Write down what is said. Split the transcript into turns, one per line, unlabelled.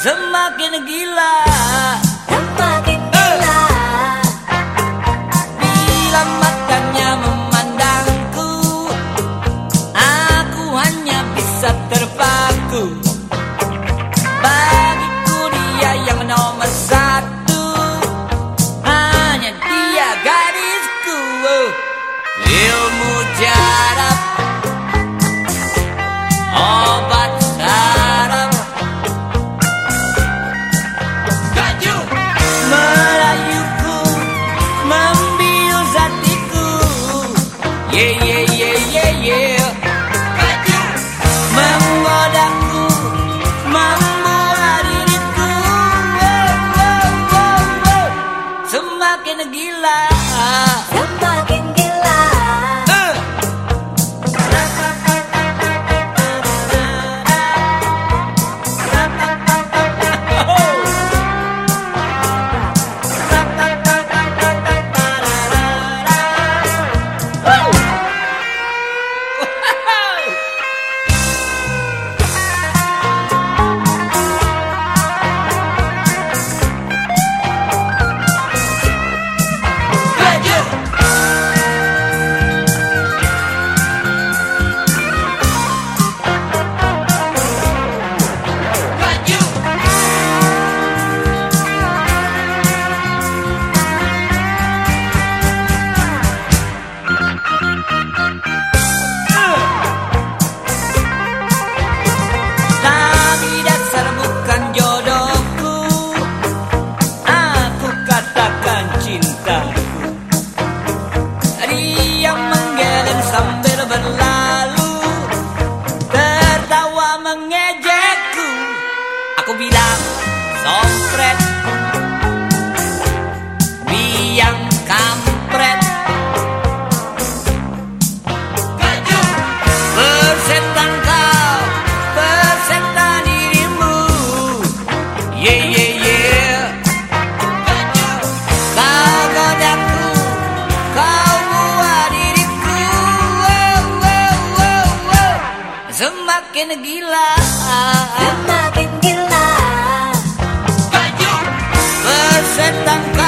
semakin gila.
Semakin gila
Aku bilang sompret Biang kampret. Persetan kau, persetan dirimu. Yeah, yeah, yeah. Kau godaku, kau buat diriku. Wow, wow, wow. Semakin gila.
Semakin gila
Persetan